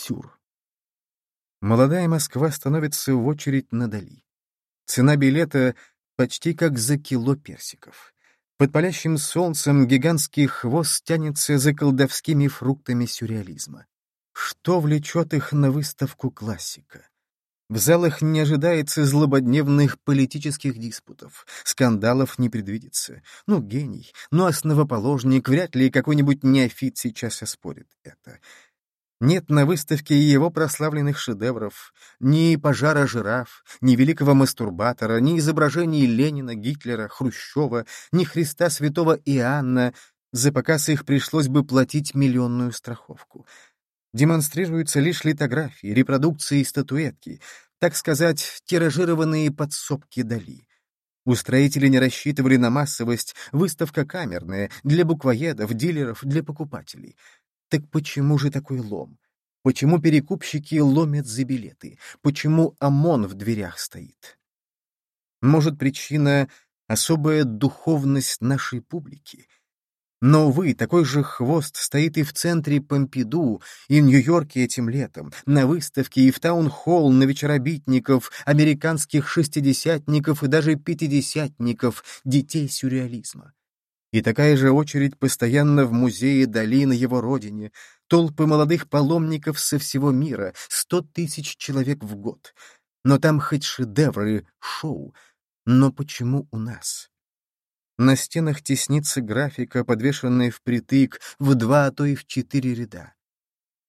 Сюр. Молодая Москва становится в очередь на Дали. Цена билета почти как за кило персиков. Под палящим солнцем гигантский хвост тянется за колдовскими фруктами сюрреализма. Что влечет их на выставку классика? В залах не ожидается злободневных политических диспутов, скандалов не предвидится. Ну, гений, ну, основоположник, вряд ли какой-нибудь неофит сейчас оспорит это. Нет на выставке его прославленных шедевров, ни пожара жираф, ни великого мастурбатора, ни изображений Ленина, Гитлера, Хрущева, ни Христа Святого Иоанна. За показ их пришлось бы платить миллионную страховку демонстрируются лишь литографии, репродукции и статуэтки, так сказать, тиражированные подсобки Дали. Устроители не рассчитывали на массовость, выставка камерная, для буквоедов, дилеров, для покупателей. Так почему же такой лом? Почему перекупщики ломят за билеты? Почему ОМОН в дверях стоит? Может, причина — особая духовность нашей публики — но, увы, такой же хвост стоит и в центре Помпиду, и в Нью-Йорке этим летом, на выставке и в таун-холл на вечеробитников, американских шестидесятников и даже пятидесятников, детей сюрреализма. И такая же очередь постоянно в музее Дали на его родине, толпы молодых паломников со всего мира, сто тысяч человек в год. Но там хоть шедевры, шоу. Но почему у нас? На стенах теснится графика, подвешенная впритык в два, а то и в четыре ряда.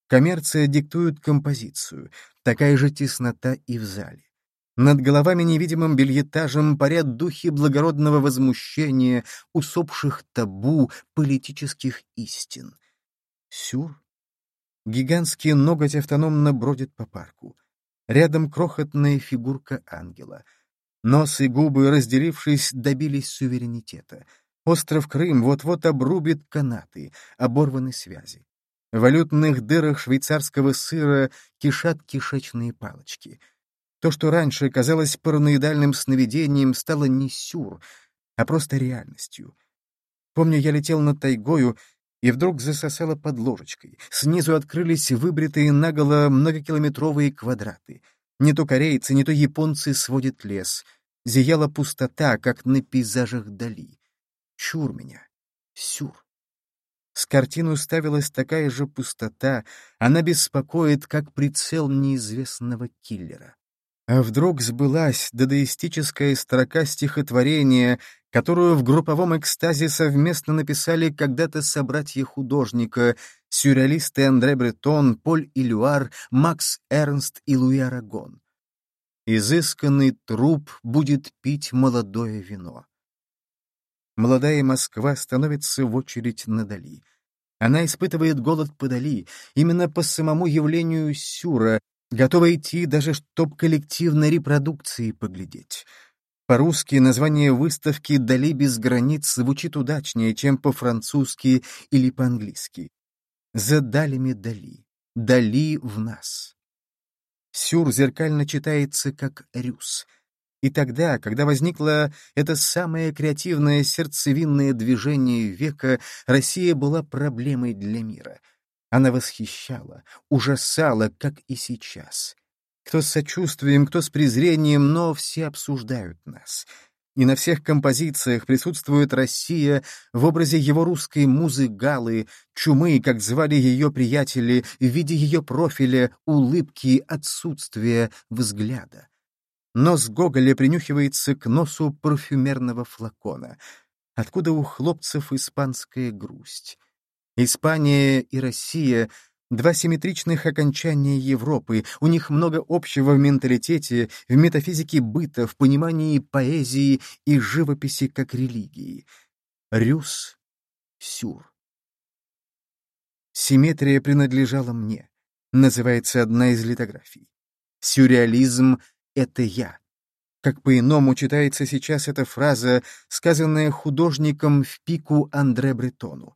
Коммерция диктует композицию, такая же теснота и в зале. Над головами невидимым бельетажем парят духи благородного возмущения, усопших табу политических истин. Сюр. Гигантский ноготь автономно бродит по парку. Рядом крохотная фигурка ангела — Нос и губы, разделившись, добились суверенитета. Остров Крым вот-вот обрубит канаты, оборваны связи. В валютных дырах швейцарского сыра кишат кишечные палочки. То, что раньше казалось параноидальным сновидением, стало не сюр, а просто реальностью. Помню, я летел над тайгою, и вдруг засосало под ложечкой. Снизу открылись выбритые наголо многокилометровые квадраты — не то корейцы, не то японцы сводят лес. Зияла пустота, как на пейзажах Дали. Чур меня. Сюр. С картину ставилась такая же пустота, она беспокоит, как прицел неизвестного киллера. А вдруг сбылась дадаистическая строка стихотворения, которую в групповом экстазе совместно написали когда-то собратья художника, сюрреалисты Андре Бретон, Поль Илюар, Макс Эрнст и Луи Арагон. Изысканный труп будет пить молодое вино. Молодая Москва становится в очередь на Дали. Она испытывает голод по Дали, именно по самому явлению Сюра, Готова идти даже, чтоб коллективной репродукции поглядеть. По-русски название выставки «Дали без границ» звучит удачнее, чем по-французски или по-английски. «За далями Дали. Дали в нас». Сюр зеркально читается как «рюс». И тогда, когда возникло это самое креативное сердцевинное движение века, Россия была проблемой для мира — она восхищала, ужасала, как и сейчас. Кто с сочувствием, кто с презрением, но все обсуждают нас. И на всех композициях присутствует Россия в образе его русской музы Галы, чумы, как звали ее приятели, в виде ее профиля, улыбки, отсутствия взгляда. Нос Гоголя принюхивается к носу парфюмерного флакона. Откуда у хлопцев испанская грусть? Испания и Россия — два симметричных окончания Европы, у них много общего в менталитете, в метафизике быта, в понимании поэзии и живописи как религии. Рюс, Сюр. Симметрия принадлежала мне, называется одна из литографий. Сюрреализм — это я. Как по-иному читается сейчас эта фраза, сказанная художником в пику Андре Бретону.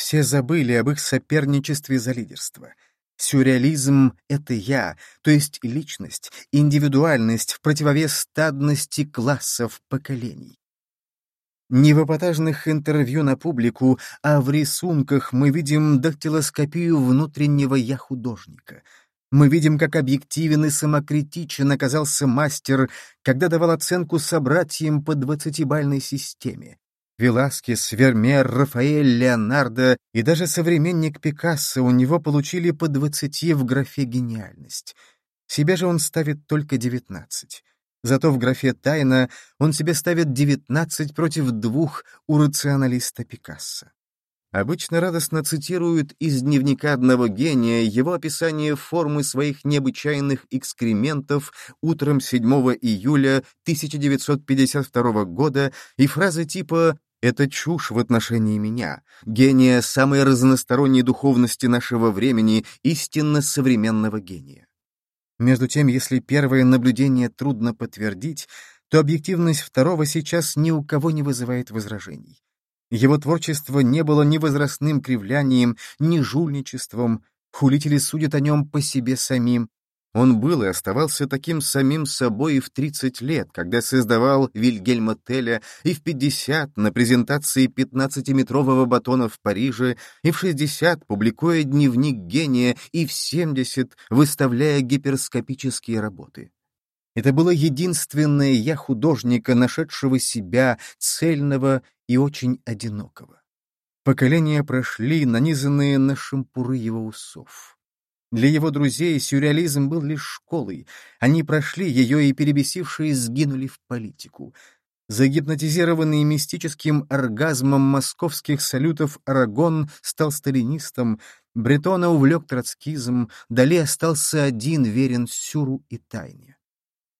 Все забыли об их соперничестве за лидерство. Сюрреализм — это я, то есть личность, индивидуальность в противовес стадности классов поколений. Не в эпатажных интервью на публику, а в рисунках мы видим дактилоскопию внутреннего «я» художника. Мы видим, как объективен и самокритичен оказался мастер, когда давал оценку собратьям по двадцатибальной системе. Веласкес, Вермеер, Рафаэль, Леонардо и даже современник Пикассо у него получили по двадцати в графе «гениальность». Себе же он ставит только девятнадцать. Зато в графе «Тайна» он себе ставит 19 против двух у рационалиста Пикассо. Обычно радостно цитируют из дневника одного гения его описание формы своих необычайных экскрементов утром 7 июля 1952 года и фразы типа «Это чушь в отношении меня, гения самой разносторонней духовности нашего времени, истинно современного гения». Между тем, если первое наблюдение трудно подтвердить, то объективность второго сейчас ни у кого не вызывает возражений. Его творчество не было ни возрастным кривлянием, ни жульничеством, хулители судят о нем по себе самим, он был и оставался таким самим собой и в 30 лет, когда создавал Вильгельма Теля, и в 50 на презентации 15-метрового батона в Париже, и в 60 публикуя дневник гения, и в 70 выставляя гиперскопические работы. Это было единственное «я» художника, нашедшего себя, цельного и очень одинокого. Поколения прошли, нанизанные на шампуры его усов. Для его друзей сюрреализм был лишь школой. Они прошли ее и, перебесившие, сгинули в политику. Загипнотизированный мистическим оргазмом московских салютов Арагон стал сталинистом, Бретона увлек троцкизм, Дали остался один верен сюру и тайне.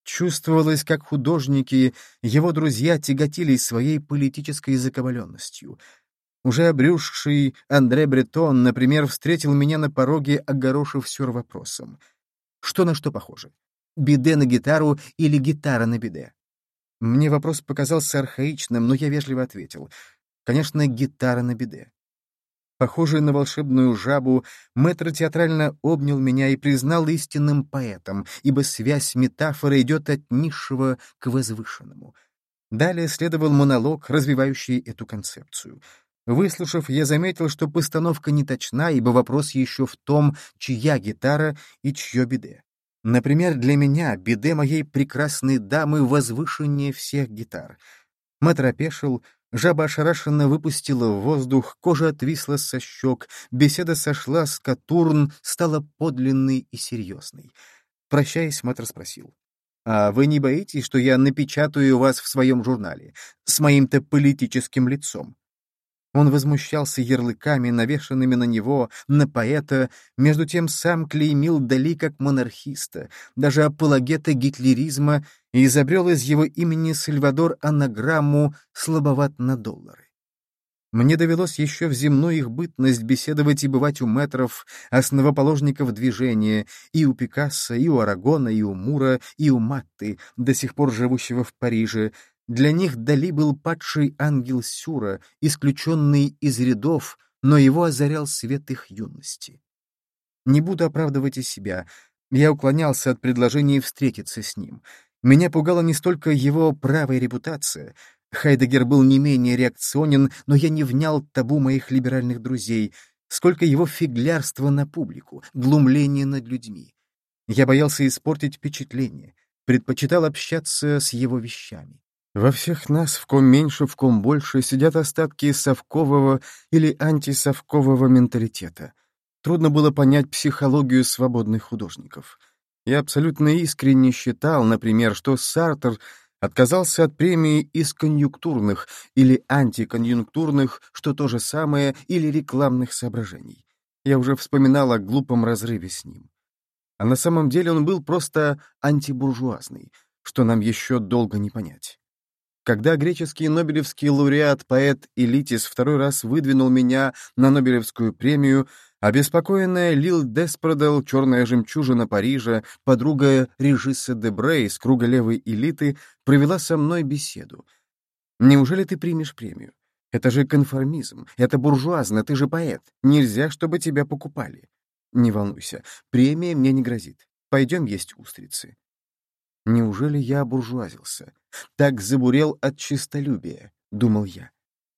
Чувствовалось, как художники, его друзья тяготились своей политической закабаленностью — уже обрюзгший Андре Бретон, например, встретил меня на пороге, огорошив сюр вопросом. Что на что похоже? Биде на гитару или гитара на биде? Мне вопрос показался архаичным, но я вежливо ответил. Конечно, гитара на биде. Похожий на волшебную жабу, мэтр театрально обнял меня и признал истинным поэтом, ибо связь метафоры идет от низшего к возвышенному. Далее следовал монолог, развивающий эту концепцию — Выслушав, я заметил, что постановка не точна, ибо вопрос еще в том, чья гитара и чье биде. Например, для меня биде моей прекрасной дамы возвышеннее всех гитар. Мэтр опешил, жаба ошарашенно выпустила в воздух, кожа отвисла со щек, беседа сошла с катурн, стала подлинной и серьезной. Прощаясь, мэтр спросил. «А вы не боитесь, что я напечатаю вас в своем журнале? С моим-то политическим лицом?» Он возмущался ярлыками, навешанными на него, на поэта, между тем сам клеймил Дали как монархиста, даже апологета гитлеризма и изобрел из его имени Сальвадор анаграмму «слабоват на доллары». Мне довелось еще в земную их бытность беседовать и бывать у метров, основоположников движения, и у Пикассо, и у Арагона, и у Мура, и у Матты, до сих пор живущего в Париже, для них Дали был падший ангел Сюра, исключенный из рядов, но его озарял свет их юности. Не буду оправдывать и себя. Я уклонялся от предложения встретиться с ним. Меня пугала не столько его правая репутация. Хайдегер был не менее реакционен, но я не внял табу моих либеральных друзей, сколько его фиглярства на публику, глумление над людьми. Я боялся испортить впечатление, предпочитал общаться с его вещами. Во всех нас, в ком меньше, в ком больше, сидят остатки совкового или антисовкового менталитета. Трудно было понять психологию свободных художников. Я абсолютно искренне считал, например, что Сартер отказался от премии из конъюнктурных или антиконъюнктурных, что то же самое, или рекламных соображений. Я уже вспоминал о глупом разрыве с ним. А на самом деле он был просто антибуржуазный, что нам еще долго не понять. Когда греческий нобелевский лауреат, поэт Элитис второй раз выдвинул меня на Нобелевскую премию, обеспокоенная Лил Деспродел, черная жемчужина Парижа, подруга Режисса Дебре из круга левой элиты, провела со мной беседу. «Неужели ты примешь премию? Это же конформизм, это буржуазно, ты же поэт. Нельзя, чтобы тебя покупали. Не волнуйся, премия мне не грозит. Пойдем есть устрицы. Неужели я буржуазился? Так забурел от чистолюбия. — думал я.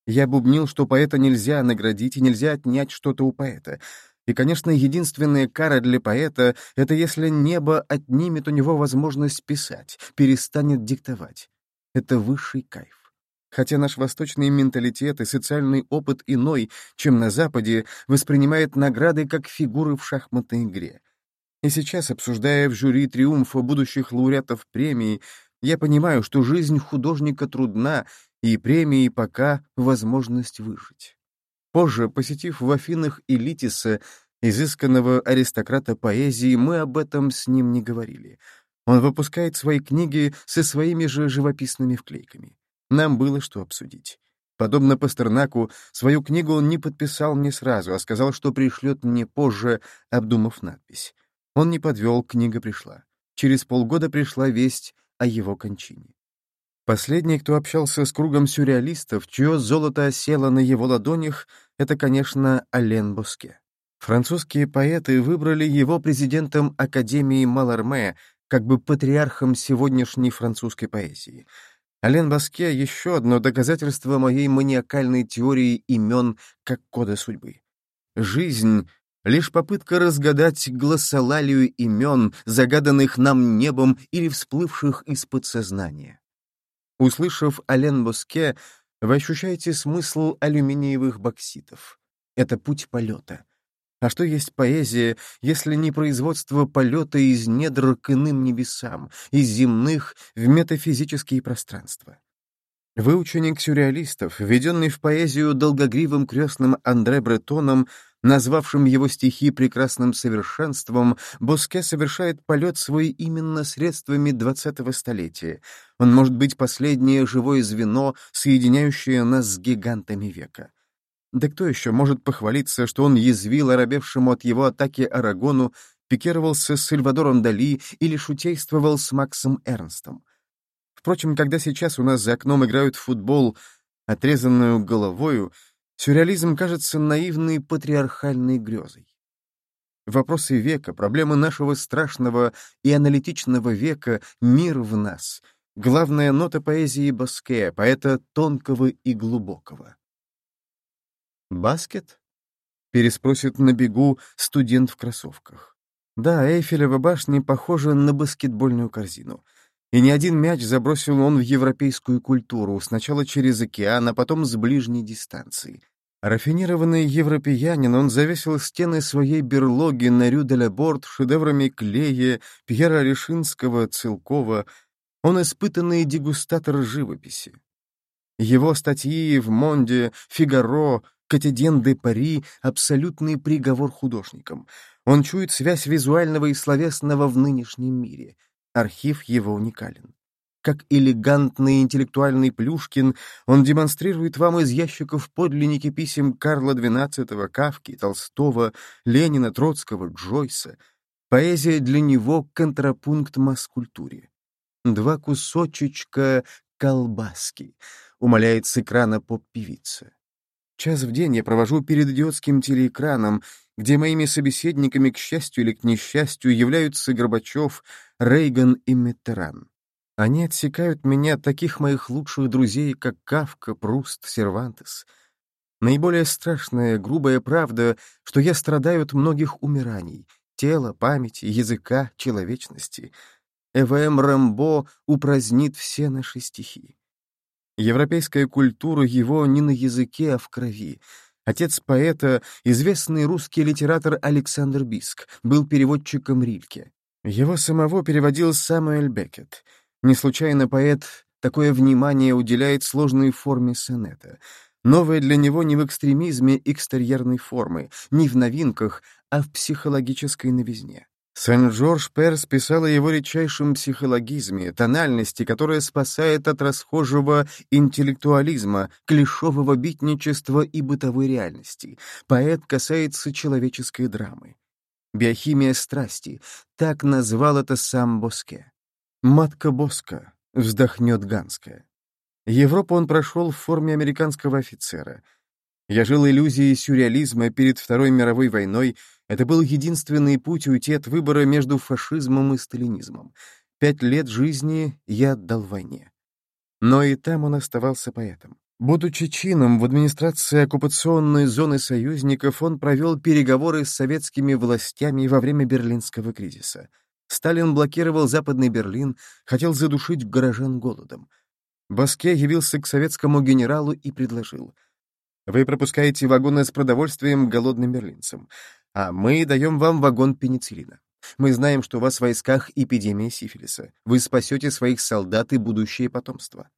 Я бубнил, что поэта нельзя наградить и нельзя отнять что-то у поэта. И, конечно, единственная кара для поэта — это если небо отнимет у него возможность писать, перестанет диктовать. Это высший кайф. Хотя наш восточный менталитет и социальный опыт иной, чем на Западе, воспринимает награды как фигуры в шахматной игре. И сейчас, обсуждая в жюри триумфа будущих лауреатов премии, я понимаю, что жизнь художника трудна, и премии пока возможность выжить. Позже, посетив в Афинах Элитиса, изысканного аристократа поэзии, мы об этом с ним не говорили. Он выпускает свои книги со своими же живописными вклейками. Нам было что обсудить. Подобно Пастернаку, свою книгу он не подписал мне сразу, а сказал, что пришлет мне позже, обдумав надпись. Он не подвел, книга пришла. Через полгода пришла весть о его кончине. Последний, кто общался с кругом сюрреалистов, чье золото осело на его ладонях, это, конечно, Ален Боске. Французские поэты выбрали его президентом Академии Маларме, как бы патриархом сегодняшней французской поэзии. Ален Боске — еще одно доказательство моей маниакальной теории имен как кода судьбы. Жизнь Лишь попытка разгадать глоссолалию имен, загаданных нам небом или всплывших из подсознания. Услышав Ален Боске, вы ощущаете смысл алюминиевых бокситов. Это путь полета. А что есть поэзия, если не производство полета из недр к иным небесам, из земных в метафизические пространства? Вы ученик сюрреалистов, введенный в поэзию долгогривым крестным Андре Бретоном, назвавшим его стихи прекрасным совершенством, Боске совершает полет свой именно средствами двадцатого столетия. Он может быть последнее живое звено, соединяющее нас с гигантами века. Да кто еще может похвалиться, что он язвил оробевшему от его атаки Арагону, пикировался с Сальвадором Дали или шутействовал с Максом Эрнстом? Впрочем, когда сейчас у нас за окном играют в футбол, отрезанную головою, Сюрреализм кажется наивной патриархальной грезой. Вопросы века, проблемы нашего страшного и аналитичного века, мир в нас — главная нота поэзии Баске, поэта тонкого и глубокого. «Баскет?» — переспросит на бегу студент в кроссовках. Да, Эйфелева башня похожа на баскетбольную корзину. И ни один мяч забросил он в европейскую культуру, сначала через океан, а потом с ближней дистанции. Рафинированный европеянин, он завесил стены своей берлоги на Рю-де-Ле-Борт шедеврами Клея, Пьера Решинского, Целкова. Он испытанный дегустатор живописи. Его статьи в «Монде», «Фигаро», «Котиден де Пари» — абсолютный приговор художникам. Он чует связь визуального и словесного в нынешнем мире. Архив его уникален. Как элегантный интеллектуальный Плюшкин, он демонстрирует вам из ящиков подлинники писем Карла XII, Кавки, Толстого, Ленина, Троцкого, Джойса. Поэзия для него — контрапункт масс-культуре. Два кусочечка колбаски, умоляет с экрана поп-певица. Час в день я провожу перед идиотским телеэкраном, где моими собеседниками, к счастью или к несчастью, являются Горбачев, Рейган и Миттеран. Они отсекают меня от таких моих лучших друзей, как Кавка, Пруст, Сервантес. Наиболее страшная, грубая правда, что я страдаю от многих умираний — тела, памяти, языка, человечности. Эвм Рэмбо упразднит все наши стихи. Европейская культура его не на языке, а в крови. Отец поэта, известный русский литератор Александр Биск, был переводчиком Рильке. Его самого переводил Самуэль Беккет — не случайно поэт такое внимание уделяет сложной форме сонета. Новое для него не в экстремизме экстерьерной формы, не в новинках, а в психологической новизне. Сен-Жорж Перс писал о его редчайшем психологизме, тональности, которая спасает от расхожего интеллектуализма, клишового битничества и бытовой реальности. Поэт касается человеческой драмы. «Биохимия страсти» — так назвал это сам Боске. «Матка Боска», — вздохнет Ганская. Европу он прошел в форме американского офицера. Я жил иллюзией сюрреализма перед Второй мировой войной. Это был единственный путь уйти от выбора между фашизмом и сталинизмом. Пять лет жизни я отдал войне. Но и там он оставался поэтом. Будучи чином в администрации оккупационной зоны союзников, он провел переговоры с советскими властями во время Берлинского кризиса. Сталин блокировал Западный Берлин, хотел задушить горожан голодом. Баске явился к советскому генералу и предложил. «Вы пропускаете вагоны с продовольствием голодным берлинцам, а мы даем вам вагон пенициллина. Мы знаем, что у вас в войсках эпидемия сифилиса. Вы спасете своих солдат и будущее потомство».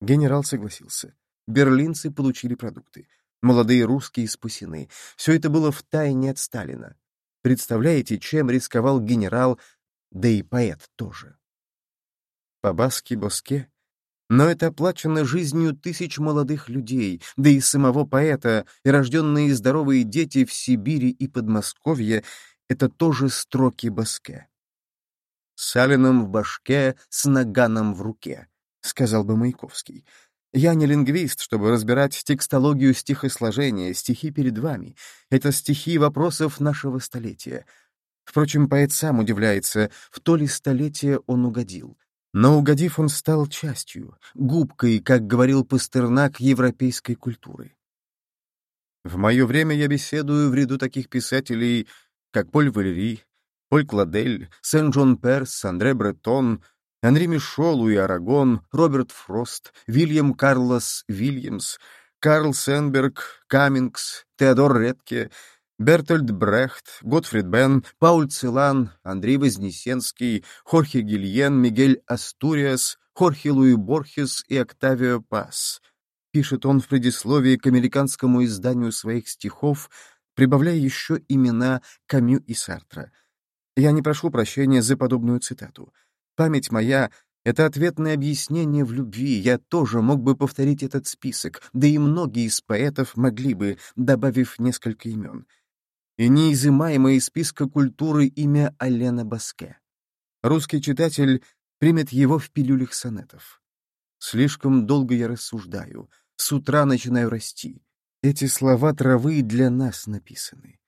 Генерал согласился. Берлинцы получили продукты. Молодые русские спасены. Все это было в тайне от Сталина. Представляете, чем рисковал генерал, да и поэт тоже. По-баски Боске. Но это оплачено жизнью тысяч молодых людей, да и самого поэта, и рожденные здоровые дети в Сибири и Подмосковье — это тоже строки Боске. «С Салином в башке, с наганом в руке», — сказал бы Маяковский. Я не лингвист, чтобы разбирать текстологию стихосложения, стихи перед вами. Это стихи вопросов нашего столетия. Впрочем, поэт сам удивляется, в то ли столетие он угодил. Но угодив, он стал частью, губкой, как говорил Пастернак, европейской культуры. В мое время я беседую в ряду таких писателей, как Поль Валери, Поль Кладель, Сен-Джон Перс, Андре Бретон, Анри Мишо, Луи Арагон, Роберт Фрост, Вильям Карлос Вильямс, Карл Сенберг, Каммингс, Теодор Редке, Бертольд Брехт, Готфрид Бен, Пауль Целан, Андрей Вознесенский, Хорхе Гильен, Мигель Астуриас, Хорхе Луи Борхес и Октавио Пас. Пишет он в предисловии к американскому изданию своих стихов, прибавляя еще имена Камю и Сартра. Я не прошу прощения за подобную цитату. Память моя — это ответное объяснение в любви. Я тоже мог бы повторить этот список, да и многие из поэтов могли бы, добавив несколько имен. И неизымаемое из списка культуры имя Алена Баске. Русский читатель примет его в пилюлях сонетов. Слишком долго я рассуждаю, с утра начинаю расти. Эти слова травы для нас написаны.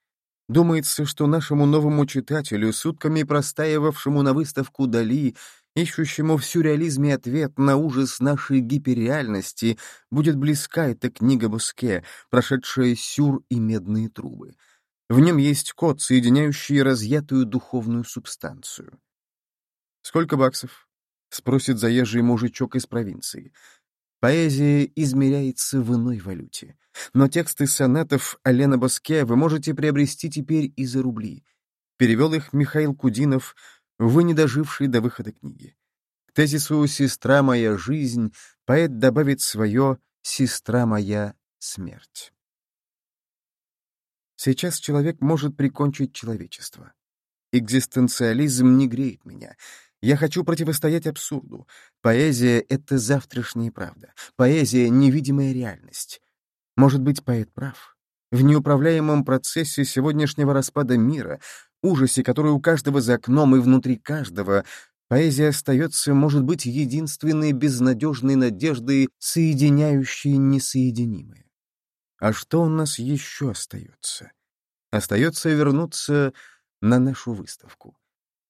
Думается, что нашему новому читателю, сутками простаивавшему на выставку Дали, ищущему в сюрреализме ответ на ужас нашей гиперреальности, будет близка эта книга Буске, прошедшая сюр и медные трубы. В нем есть код, соединяющий разъятую духовную субстанцию. «Сколько баксов?» — спросит заезжий мужичок из провинции. Поэзия измеряется в иной валюте. Но тексты сонетов Алена Боске вы можете приобрести теперь и за рубли. Перевел их Михаил Кудинов, вы не доживший до выхода книги. К тезису «Сестра моя жизнь» поэт добавит свое «Сестра моя смерть». Сейчас человек может прикончить человечество. Экзистенциализм не греет меня. Я хочу противостоять абсурду. Поэзия — это завтрашняя правда. Поэзия — невидимая реальность. Может быть, поэт прав. В неуправляемом процессе сегодняшнего распада мира, ужасе, который у каждого за окном и внутри каждого, поэзия остается, может быть, единственной безнадежной надеждой, соединяющей несоединимое. А что у нас еще остается? Остается вернуться на нашу выставку.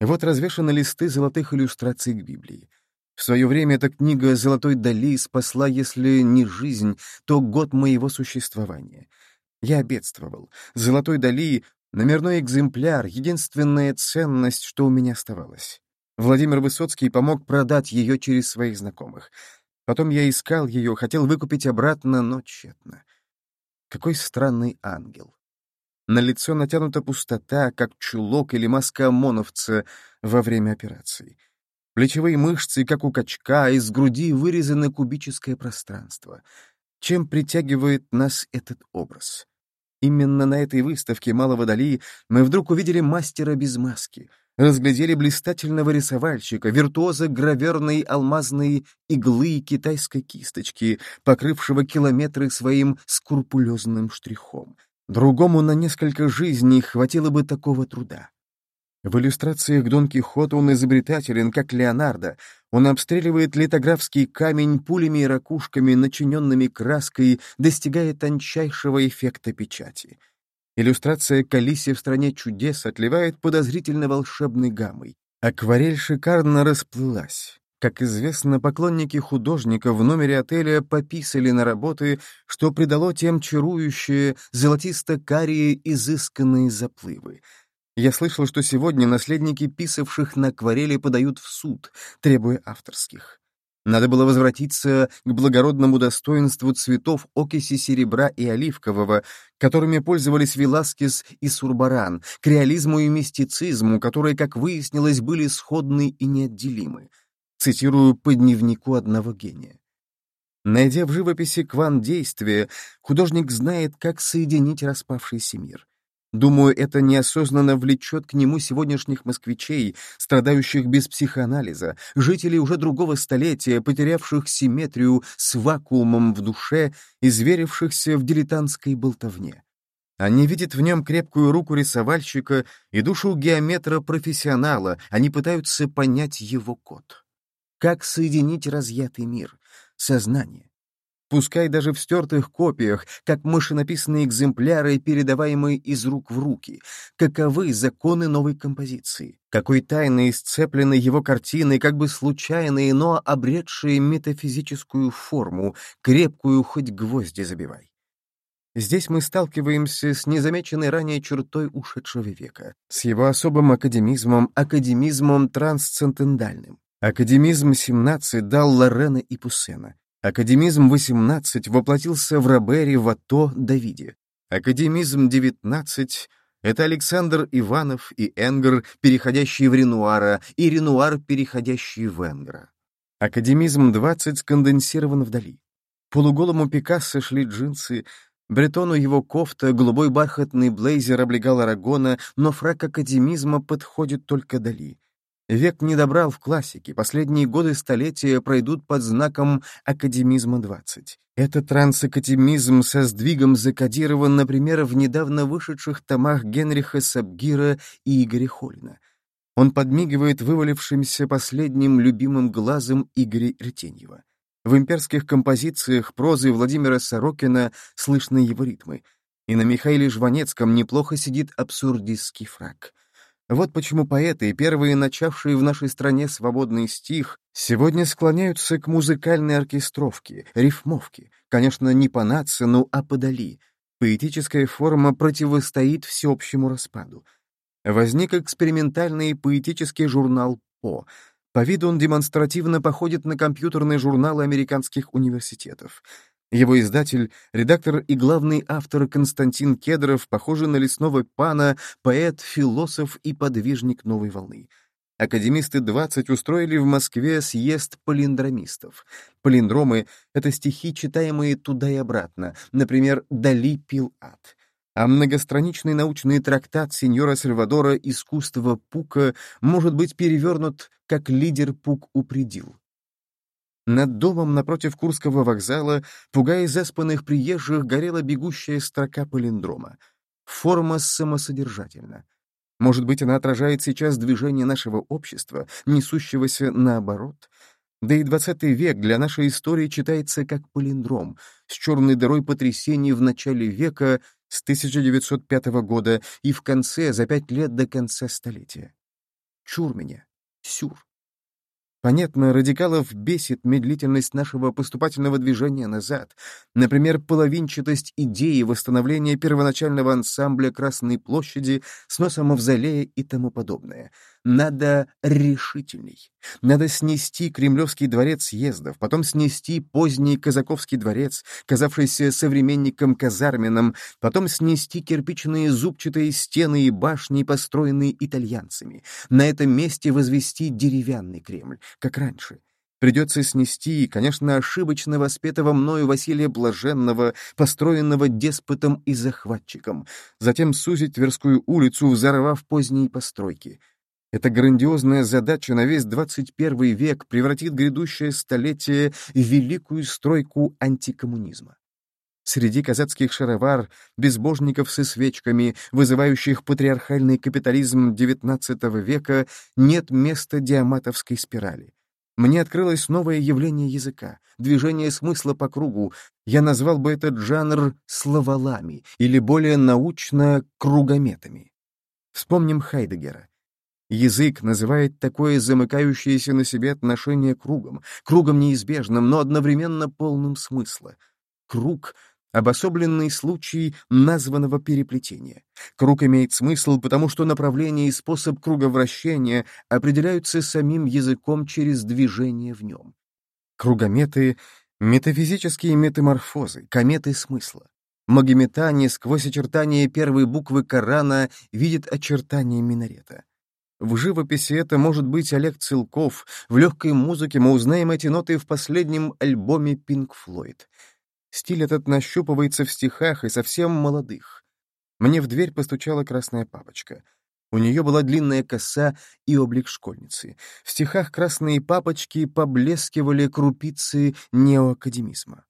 Вот развешаны листы золотых иллюстраций к Библии. В свое время эта книга «Золотой Дали» спасла, если не жизнь, то год моего существования. Я бедствовал. «Золотой Дали» — номерной экземпляр, единственная ценность, что у меня оставалась. Владимир Высоцкий помог продать ее через своих знакомых. Потом я искал ее, хотел выкупить обратно, но тщетно. Какой странный ангел. На лицо натянута пустота, как чулок или маска ОМОНовца во время операции. Плечевые мышцы, как у качка, из груди вырезано кубическое пространство. Чем притягивает нас этот образ? Именно на этой выставке Малого Дали мы вдруг увидели мастера без маски, разглядели блистательного рисовальщика, виртуоза граверной алмазной иглы китайской кисточки, покрывшего километры своим скрупулезным штрихом. Другому на несколько жизней хватило бы такого труда. В иллюстрациях Дон Кихота он изобретателен, как Леонардо. Он обстреливает литографский камень пулями и ракушками, начиненными краской, достигая тончайшего эффекта печати. Иллюстрация Калиси в «Стране чудес» отливает подозрительно волшебной гаммой. Акварель шикарно расплылась. Как известно, поклонники художника в номере отеля пописали на работы, что придало тем чарующие, золотисто-карие, изысканные заплывы. Я слышал, что сегодня наследники писавших на акварели подают в суд, требуя авторских. Надо было возвратиться к благородному достоинству цветов окиси серебра и оливкового, которыми пользовались Веласкес и Сурбаран, к реализму и мистицизму, которые, как выяснилось, были сходны и неотделимы. Цитирую по дневнику одного гения. Найдя в живописи кван действия, художник знает, как соединить распавшийся мир. Думаю, это неосознанно влечет к нему сегодняшних москвичей, страдающих без психоанализа, жителей уже другого столетия, потерявших симметрию с вакуумом в душе, изверившихся в дилетантской болтовне. Они видят в нем крепкую руку рисовальщика и душу геометра-профессионала, они пытаются понять его код. Как соединить разъятый мир, сознание? пускай даже в стертых копиях, как машинописные экземпляры, передаваемые из рук в руки. Каковы законы новой композиции? Какой тайной сцеплены его картины, как бы случайные, но обретшие метафизическую форму, крепкую хоть гвозди забивай. Здесь мы сталкиваемся с незамеченной ранее чертой ушедшего века, с его особым академизмом, академизмом трансцендентальным. Академизм 17 дал Лорена и Пуссена. Академизм 18 воплотился в Робере, Вато, Давиде. Академизм 19 — это Александр Иванов и Энгер, переходящие в Ренуара, и Ренуар, переходящий в Энгера. Академизм 20 сконденсирован вдали. Полуголому Пикассо шли джинсы, Бретону его кофта, голубой бархатный блейзер облегал Арагона, но фрак академизма подходит только Дали. Век не добрал в классике, последние годы столетия пройдут под знаком академизма-20. Этот трансакадемизм со сдвигом закодирован, например, в недавно вышедших томах Генриха Сабгира и Игоря Холина. Он подмигивает вывалившимся последним любимым глазом Игоря Ретеньева. В имперских композициях прозы Владимира Сорокина слышны его ритмы. И на Михаиле Жванецком неплохо сидит абсурдистский фраг. Вот почему поэты, первые начавшие в нашей стране свободный стих, сегодня склоняются к музыкальной оркестровке, рифмовке, конечно, не по Нацину, а подали. Поэтическая форма противостоит всеобщему распаду. Возник экспериментальный поэтический журнал «По», по виду он демонстративно походит на компьютерные журналы американских университетов. Его издатель, редактор и главный автор Константин Кедров, похожий на лесного пана, поэт, философ и подвижник новой волны. Академисты 20 устроили в Москве съезд полиндромистов. Полиндромы — это стихи, читаемые туда и обратно, например, «Дали пил ад». А многостраничный научный трактат сеньора Сальвадора «Искусство Пука» может быть перевернут, как лидер Пук упредил. Над домом напротив Курского вокзала, пугая заспанных приезжих, горела бегущая строка палиндрома. Форма самосодержательна. Может быть, она отражает сейчас движение нашего общества, несущегося наоборот? Да и двадцатый век для нашей истории читается как палиндром, с черной дырой потрясений в начале века с 1905 года и в конце, за пять лет до конца столетия. Чур меня, сюр. Понятно, радикалов бесит медлительность нашего поступательного движения назад, например, половинчатость идеи восстановления первоначального ансамбля Красной площади, сноса мавзолея и тому подобное. Надо решительней. Надо снести Кремлевский дворец съездов, потом снести поздний Казаковский дворец, казавшийся современником казарменным, потом снести кирпичные зубчатые стены и башни, построенные итальянцами. На этом месте возвести деревянный Кремль как раньше. Придется снести, конечно, ошибочно воспетого мною Василия Блаженного, построенного деспотом и захватчиком, затем сузить Тверскую улицу, взорвав поздние постройки. Эта грандиозная задача на весь 21 век превратит грядущее столетие в великую стройку антикоммунизма. Среди казацких шаровар, безбожников со свечками, вызывающих патриархальный капитализм XIX века, нет места диаматовской спирали. Мне открылось новое явление языка, движение смысла по кругу. Я назвал бы этот жанр словолами или более научно кругометами. Вспомним Хайдегера. Язык называет такое замыкающееся на себе отношение кругом, кругом неизбежным, но одновременно полным смысла. Круг — обособленный случай названного переплетения. Круг имеет смысл, потому что направление и способ круговращения определяются самим языком через движение в нем. Кругометы — метафизические метаморфозы, кометы смысла. Магометане сквозь очертания первой буквы Корана видят очертания минарета. В живописи это может быть Олег Целков, в легкой музыке мы узнаем эти ноты в последнем альбоме Pink Floyd. Стиль этот нащупывается в стихах и совсем молодых. Мне в дверь постучала красная папочка. У нее была длинная коса и облик школьницы. В стихах красные папочки поблескивали крупицы неоакадемизма.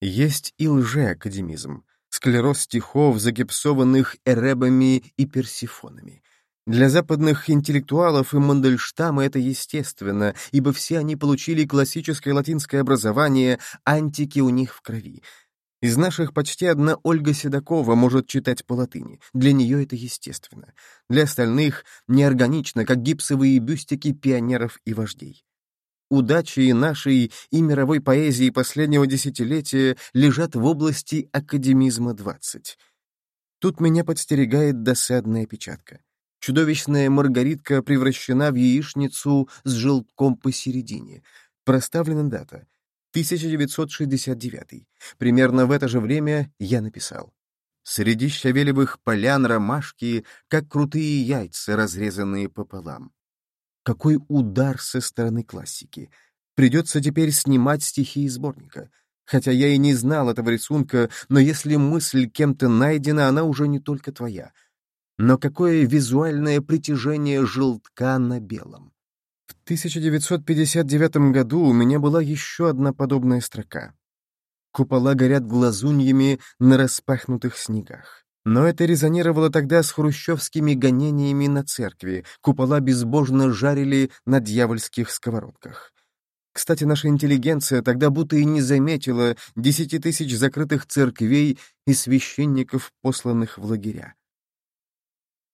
Есть и лжеакадемизм, склероз стихов, загипсованных эребами и персифонами. Для западных интеллектуалов и Мандельштама это естественно, ибо все они получили классическое латинское образование, антики у них в крови. Из наших почти одна Ольга Седокова может читать по латыни. Для нее это естественно. Для остальных неорганично, как гипсовые бюстики пионеров и вождей. Удачи нашей, и мировой поэзии последнего десятилетия лежат в области академизма-20. Тут меня подстерегает досадная печатка. Чудовищная маргаритка превращена в яичницу с желтком посередине. Проставлена дата — 1969. Примерно в это же время я написал. Среди щавелевых полян ромашки, как крутые яйца, разрезанные пополам. Какой удар со стороны классики! Придется теперь снимать стихи из сборника. Хотя я и не знал этого рисунка, но если мысль кем-то найдена, она уже не только твоя — но какое визуальное притяжение желтка на белом. В 1959 году у меня была еще одна подобная строка. Купола горят глазуньями на распахнутых снегах. Но это резонировало тогда с хрущевскими гонениями на церкви. Купола безбожно жарили на дьявольских сковородках. Кстати, наша интеллигенция тогда будто и не заметила десяти тысяч закрытых церквей и священников, посланных в лагеря.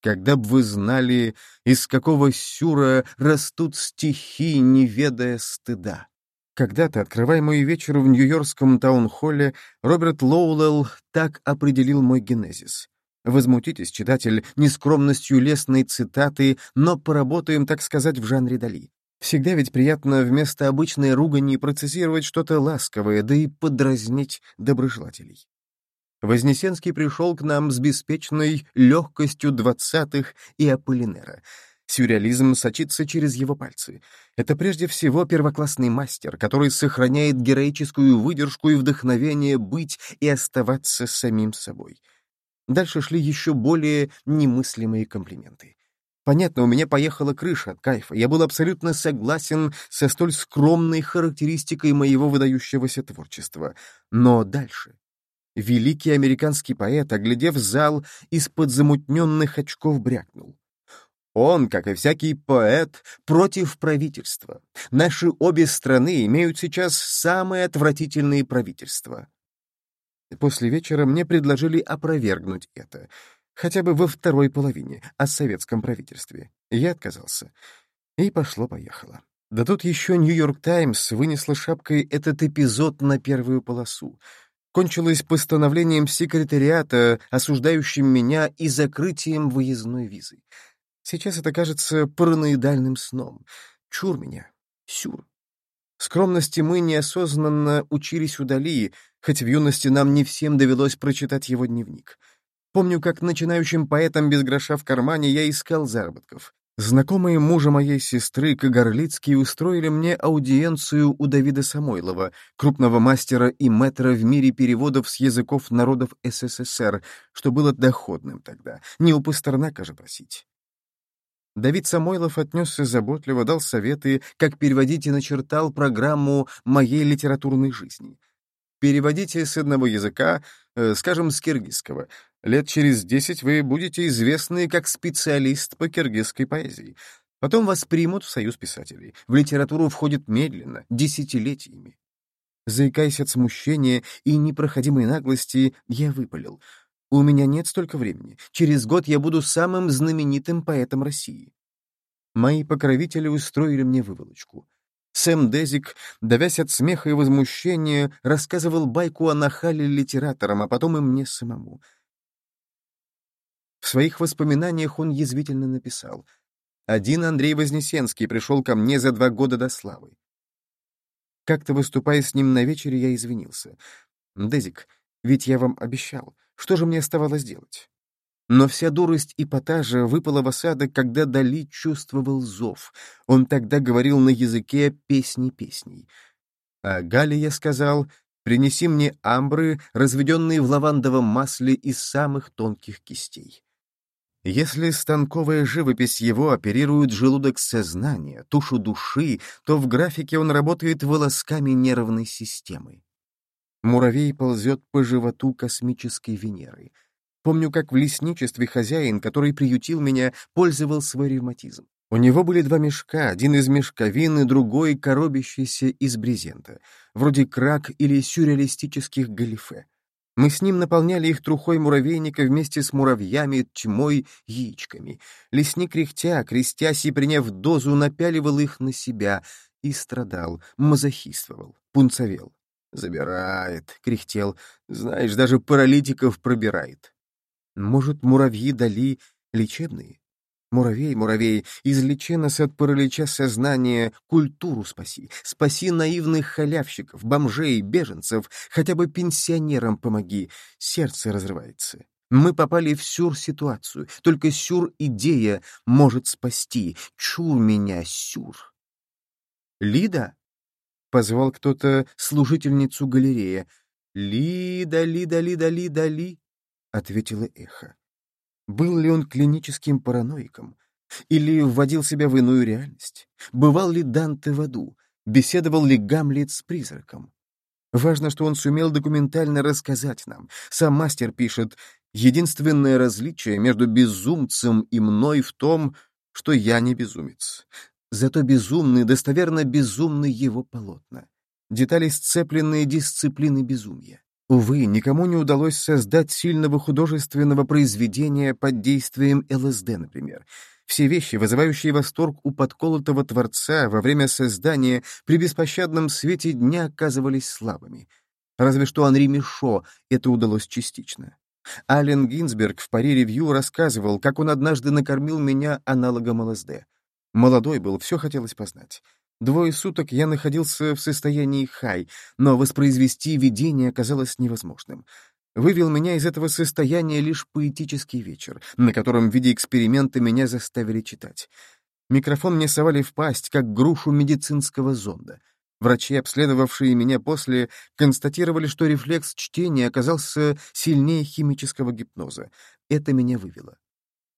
Когда б вы знали, из какого сюра растут стихи, не ведая стыда. Когда-то, открывая мой вечер в Нью-Йоркском таунхолле, Роберт Лоуэлл так определил мой генезис. Возмутитесь, читатель, нескромностью лестной цитаты, но поработаем, так сказать, в жанре Дали. Всегда ведь приятно вместо обычной ругани процессировать что-то ласковое, да и подразнить доброжелателей. Вознесенский пришел к нам с беспечной легкостью двадцатых и Аполлинера. Сюрреализм сочится через его пальцы. Это прежде всего первоклассный мастер, который сохраняет героическую выдержку и вдохновение быть и оставаться самим собой. Дальше шли еще более немыслимые комплименты. Понятно, у меня поехала крыша от кайфа. Я был абсолютно согласен со столь скромной характеристикой моего выдающегося творчества. Но дальше. Великий американский поэт, оглядев зал, из-под замутненных очков брякнул. Он, как и всякий поэт, против правительства. Наши обе страны имеют сейчас самые отвратительные правительства. После вечера мне предложили опровергнуть это, хотя бы во второй половине, о советском правительстве. Я отказался. И пошло-поехало. Да тут еще «Нью-Йорк Таймс» вынесла шапкой этот эпизод на первую полосу — кончилось постановлением секретариата, осуждающим меня и закрытием выездной визы. Сейчас это кажется параноидальным сном. Чур меня. Сюр. Скромности мы неосознанно учились удали, хоть в юности нам не всем довелось прочитать его дневник. Помню, как начинающим поэтом без гроша в кармане я искал заработков. Знакомые мужа моей сестры Кагарлицкие устроили мне аудиенцию у Давида Самойлова, крупного мастера и мэтра в мире переводов с языков народов СССР, что было доходным тогда. Не у Пастернака же просить. Давид Самойлов отнесся заботливо, дал советы, как переводить и начертал программу моей литературной жизни. Переводите с одного языка, э, скажем, с киргизского, Лет через десять вы будете известны как специалист по киргизской поэзии. Потом вас примут в союз писателей. В литературу входит медленно, десятилетиями. Заикаясь от смущения и непроходимой наглости, я выпалил. У меня нет столько времени. Через год я буду самым знаменитым поэтом России. Мои покровители устроили мне выволочку. Сэм Дезик, давясь от смеха и возмущения, рассказывал байку о нахале литераторам, а потом и мне самому. В своих воспоминаниях он язвительно написал «Один Андрей Вознесенский пришел ко мне за два года до славы. Как-то выступая с ним на вечере, я извинился. «Дезик, ведь я вам обещал. Что же мне оставалось делать?» Но вся дурость эпатажа выпала в осадок, когда Дали чувствовал зов. Он тогда говорил на языке песни песней. А Гале я сказал, принеси мне амбры, разведенные в лавандовом масле из самых тонких кистей. Если станковая живопись его оперирует желудок сознания, тушу души, то в графике он работает волосками нервной системы. Муравей ползет по животу космической Венеры — Помню, как в лесничестве хозяин, который приютил меня, пользовал свой ревматизм. У него были два мешка, один из мешковины, другой коробящийся из брезента, вроде крак или сюрреалистических галифе. Мы с ним наполняли их трухой муравейника вместе с муравьями, тьмой, яичками. Лесник кряхтя, крестясь и приняв дозу, напяливал их на себя и страдал, мазохистовал, пунцовел. «Забирает», — кряхтел, — «знаешь, даже паралитиков пробирает». Может, муравьи дали лечебные? Муравей, муравей, излечи нас от паралича сознания, культуру спаси. Спаси наивных халявщиков, бомжей, беженцев, хотя бы пенсионерам помоги. Сердце разрывается. Мы попали в сюр-ситуацию. Только сюр-идея может спасти. Чур меня, сюр. «Лида?» — позвал кто-то служительницу галерея. «Лида, Лида, Лида, Лида, Ли!» Ответило эхо. Был ли он клиническим параноиком? Или вводил себя в иную реальность? Бывал ли Данте в аду? Беседовал ли Гамлет с призраком? Важно, что он сумел документально рассказать нам. Сам мастер пишет, «Единственное различие между безумцем и мной в том, что я не безумец. Зато безумны, достоверно безумны его полотна. Детали сцепленные дисциплины безумия. Увы, никому не удалось создать сильного художественного произведения под действием ЛСД, например. Все вещи, вызывающие восторг у подколотого творца во время создания при беспощадном свете дня оказывались слабыми. Разве что Анри Мишо это удалось частично. Ален Гинзберг в паре ревью рассказывал, как он однажды накормил меня аналогом ЛСД. Молодой был, все хотелось познать. Двое суток я находился в состоянии хай, но воспроизвести видение оказалось невозможным. Вывел меня из этого состояния лишь поэтический вечер, на котором в виде эксперимента меня заставили читать. Микрофон мне совали в пасть, как грушу медицинского зонда. Врачи, обследовавшие меня после, констатировали, что рефлекс чтения оказался сильнее химического гипноза. Это меня вывело.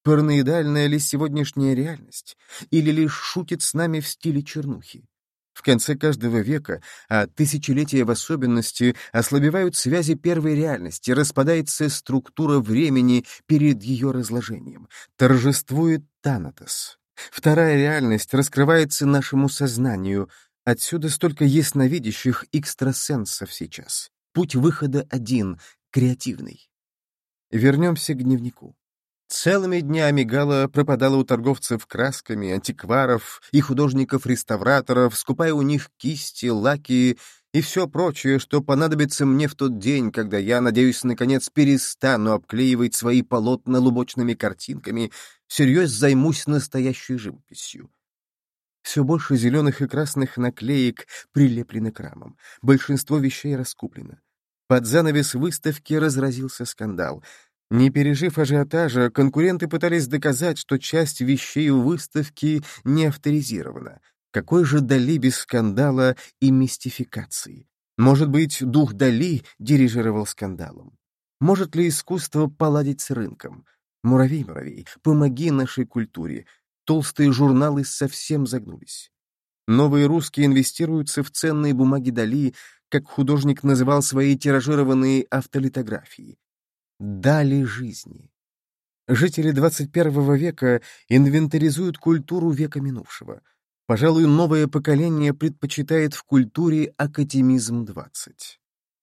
Параноидальная ли сегодняшняя реальность? Или лишь шутит с нами в стиле чернухи? В конце каждого века, а тысячелетия в особенности, ослабевают связи первой реальности, распадается структура времени перед ее разложением. Торжествует Танатос. Вторая реальность раскрывается нашему сознанию. Отсюда столько ясновидящих экстрасенсов сейчас. Путь выхода один — креативный. Вернемся к дневнику. Целыми днями Гала пропадала у торговцев красками, антикваров и художников-реставраторов, скупая у них кисти, лаки и все прочее, что понадобится мне в тот день, когда я, надеюсь, наконец перестану обклеивать свои полотна лубочными картинками, всерьез займусь настоящей живописью. Все больше зеленых и красных наклеек прилеплены к рамам. Большинство вещей раскуплено. Под занавес выставки разразился скандал — не пережив ажиотажа, конкуренты пытались доказать, что часть вещей у выставки не авторизирована. Какой же Дали без скандала и мистификации? Может быть, дух Дали дирижировал скандалом? Может ли искусство поладить с рынком? Муравей, муравей, помоги нашей культуре. Толстые журналы совсем загнулись. Новые русские инвестируются в ценные бумаги Дали, как художник называл свои тиражированные автолитографии дали жизни. Жители 21 века инвентаризуют культуру века минувшего. Пожалуй, новое поколение предпочитает в культуре академизм-20.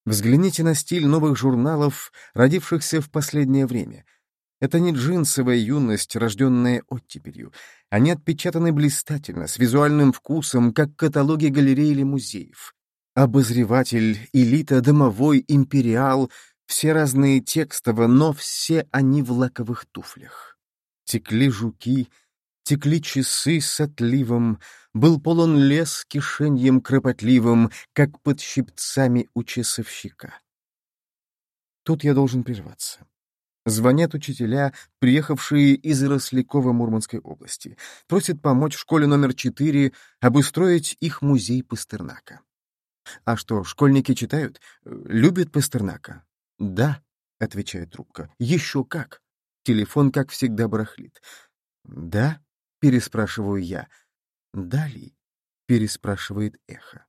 Взгляните на стиль новых журналов, родившихся в последнее время. Это не джинсовая юность, рожденная оттепелью. Они отпечатаны блистательно, с визуальным вкусом, как каталоги галерей или музеев. Обозреватель, элита, домовой, империал — все разные текстово, но все они в лаковых туфлях. Текли жуки, текли часы с отливом, был полон лес кишеньем кропотливым, как под щипцами у часовщика. Тут я должен прерваться. Звонят учителя, приехавшие из Рослякова Мурманской области. Просят помочь школе номер 4 обустроить их музей Пастернака. А что, школьники читают? Любят Пастернака? Да, отвечает трубка. Еще как. Телефон, как всегда, барахлит. Да? Переспрашиваю я. Да ли? Переспрашивает эхо.